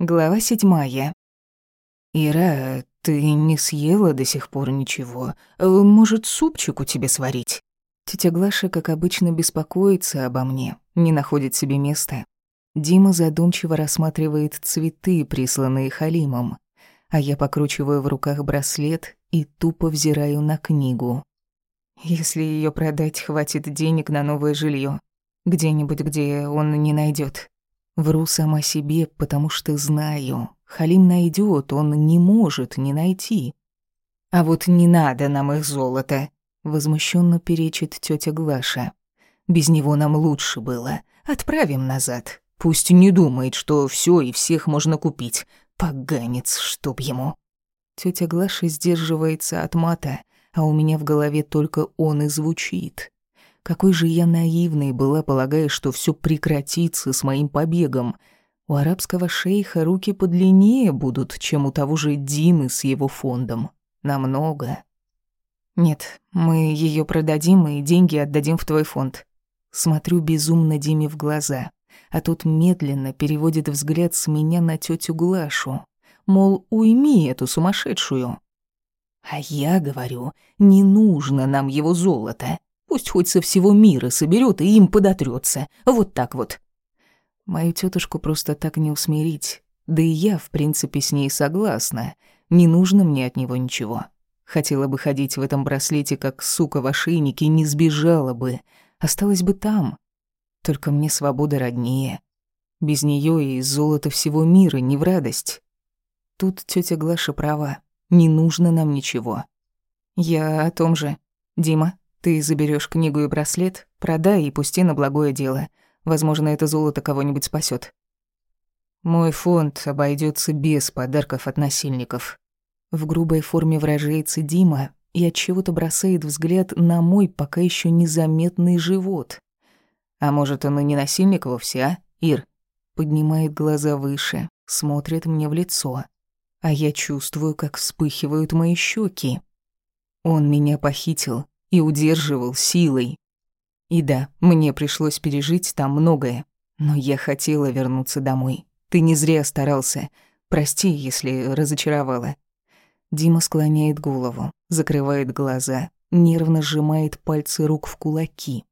Глава седьмая. «Ира, ты не съела до сих пор ничего. Может, супчику тебе сварить?» Тетя Глаша, как обычно, беспокоится обо мне, не находит себе места. Дима задумчиво рассматривает цветы, присланные Халимом, а я покручиваю в руках браслет и тупо взираю на книгу. Если ее продать, хватит денег на новое жилье, где-нибудь, где он не найдет. Вру сама себе, потому что знаю. Халим найдет, он не может не найти. А вот не надо нам их золото, возмущенно перечит тетя Глаша. Без него нам лучше было. Отправим назад. Пусть не думает, что все и всех можно купить. Поганец, чтоб ему. Тетя Глаша сдерживается от мата, а у меня в голове только он и звучит. Какой же я наивной была, полагая, что все прекратится с моим побегом. У арабского шейха руки подлиннее будут, чем у того же Димы с его фондом. Намного. Нет, мы ее продадим и деньги отдадим в твой фонд. Смотрю безумно Диме в глаза, а тот медленно переводит взгляд с меня на тетю Глашу. Мол, уйми эту сумасшедшую. А я говорю, не нужно нам его золото. Пусть хоть со всего мира соберет и им подотрется. Вот так вот. Мою тетушку просто так не усмирить. Да и я, в принципе, с ней согласна. Не нужно мне от него ничего. Хотела бы ходить в этом браслете, как сука в ошейнике, не сбежала бы. Осталась бы там. Только мне свобода роднее. Без нее и золото всего мира не в радость. Тут тетя Глаша права. Не нужно нам ничего. Я о том же. Дима, ты заберешь книгу и браслет, продай и пусти на благое дело. Возможно, это золото кого-нибудь спасет. Мой фонд обойдется без подарков от насильников. В грубой форме выражается Дима и от чего-то бросает взгляд на мой пока еще незаметный живот. А может, он и не насильник вовсе, а, Ир? Поднимает глаза выше, смотрит мне в лицо. А я чувствую, как вспыхивают мои щеки. Он меня похитил, и удерживал силой. И да, мне пришлось пережить там многое, но я хотела вернуться домой. Ты не зря старался. Прости, если разочаровала. Дима склоняет голову, закрывает глаза, нервно сжимает пальцы рук в кулаки.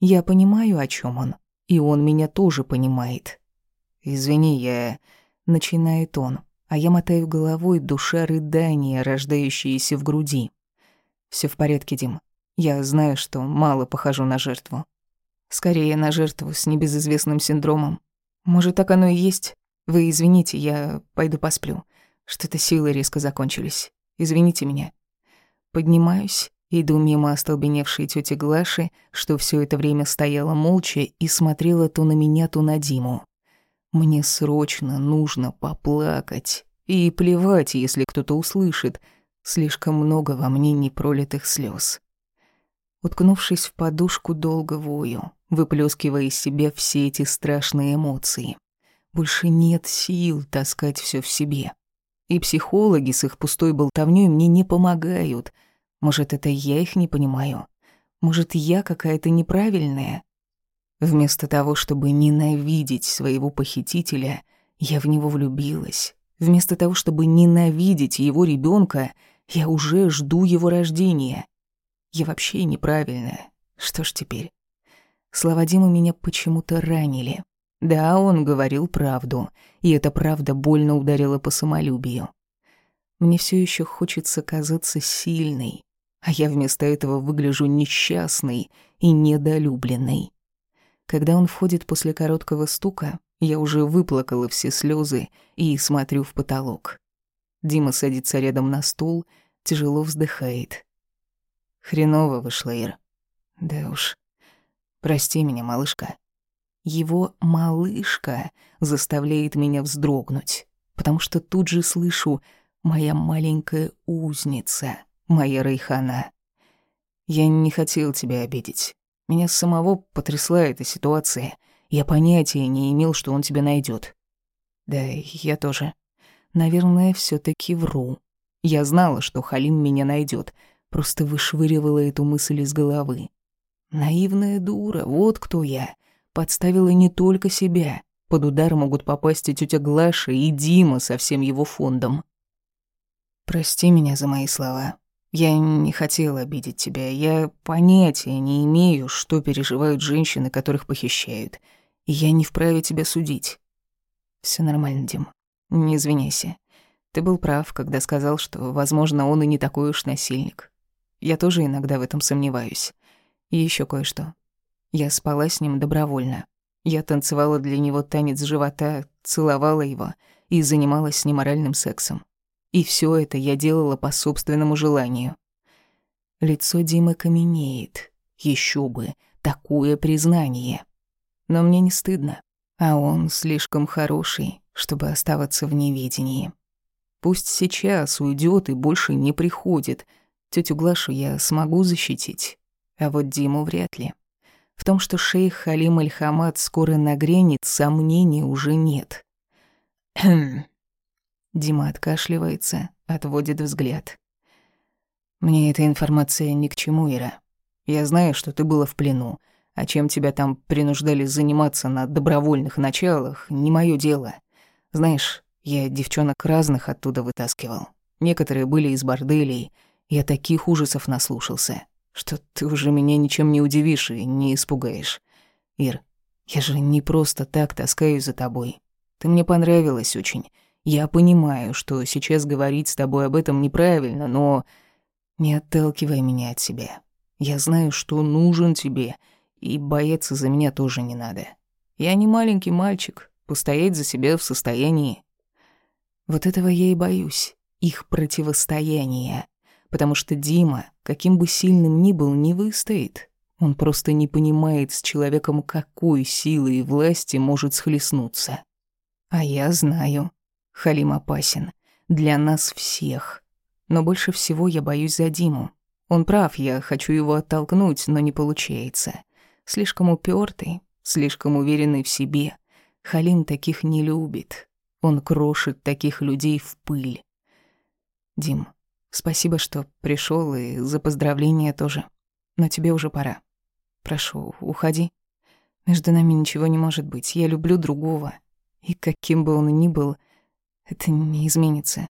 Я понимаю, о чем он, и он меня тоже понимает. «Извини, я...» — начинает он, а я мотаю головой, душа рыдания, рождающиеся в груди. Все в порядке, Дим. Я знаю, что мало похожу на жертву. Скорее, на жертву с небезызвестным синдромом. Может, так оно и есть? Вы извините, я пойду посплю. Что-то силы резко закончились. Извините меня. Поднимаюсь, иду мимо остолбеневшей тети Глаши, что все это время стояла молча и смотрела то на меня, то на Диму. Мне срочно нужно поплакать. И плевать, если кто-то услышит. Слишком много во мне непролитых слез. Уткнувшись в подушку, долго вою, выплескивая из себя все эти страшные эмоции. Больше нет сил таскать все в себе. И психологи с их пустой болтовнёй мне не помогают. Может, это я их не понимаю? Может, я какая-то неправильная? Вместо того, чтобы ненавидеть своего похитителя, я в него влюбилась. Вместо того, чтобы ненавидеть его ребенка, я уже жду его рождения. Я вообще неправильная. Что ж теперь? Слова Димы меня почему-то ранили. Да, он говорил правду, и эта правда больно ударила по самолюбию. Мне все еще хочется казаться сильной, а я вместо этого выгляжу несчастной и недолюбленной. Когда он входит после короткого стука, я уже выплакала все слезы и смотрю в потолок. Дима садится рядом на стул, тяжело вздыхает. Хреново вышла, Ир. Да уж. Прости меня, малышка. Его «малышка» заставляет меня вздрогнуть, потому что тут же слышу «моя маленькая узница, моя Райхана». Я не хотел тебя обидеть. Меня самого потрясла эта ситуация. Я понятия не имел, что он тебя найдет. Да, я тоже. Наверное, все таки вру. Я знала, что Халим меня найдет, Просто вышвыривала эту мысль из головы. Наивная дура, вот кто я. Подставила не только себя, Под удар могут попасть и тетя Глаша, и Дима со всем его фондом. Прости меня за мои слова. Я не хотела обидеть тебя. Я понятия не имею, что переживают женщины, которых похищают. И я не вправе тебя судить. Все нормально, Дим. Не извиняйся. Ты был прав, когда сказал, что, возможно, он и не такой уж насильник. Я тоже иногда в этом сомневаюсь. И еще кое-что. Я спала с ним добровольно. Я танцевала для него танец живота, целовала его и занималась с ним моральным сексом. И все это я делала по собственному желанию. Лицо Димы каменеет. Еще бы, такое признание. Но мне не стыдно. А он слишком хороший, чтобы оставаться в неведении. Пусть сейчас уйдет и больше не приходит. Тетю Глашу я смогу защитить, а вот Диму вряд ли. В том, что шейх Халим Аль-Хамад скоро нагрянет, сомнений уже нет. Дима откашливается, отводит взгляд. «Мне эта информация ни к чему, Ира. Я знаю, что ты была в плену, а чем тебя там принуждали заниматься на добровольных началах, не мое дело. Знаешь, я девчонок разных оттуда вытаскивал. Некоторые были из борделей. Я таких ужасов наслушался что ты уже меня ничем не удивишь и не испугаешь. Ир, я же не просто так таскаюсь за тобой. Ты мне понравилась очень. Я понимаю, что сейчас говорить с тобой об этом неправильно, но не отталкивай меня от себя. Я знаю, что нужен тебе, и бояться за меня тоже не надо. Я не маленький мальчик, постоять за себя в состоянии. Вот этого я и боюсь, их противостояния потому что Дима, каким бы сильным ни был, не выстоит. Он просто не понимает с человеком, какой силой и власти может схлестнуться. А я знаю, Халим опасен. Для нас всех. Но больше всего я боюсь за Диму. Он прав, я хочу его оттолкнуть, но не получается. Слишком упертый, слишком уверенный в себе. Халим таких не любит. Он крошит таких людей в пыль. Дим, Спасибо, что пришел и за поздравления тоже. Но тебе уже пора. Прошу, уходи. Между нами ничего не может быть. Я люблю другого. И каким бы он ни был, это не изменится.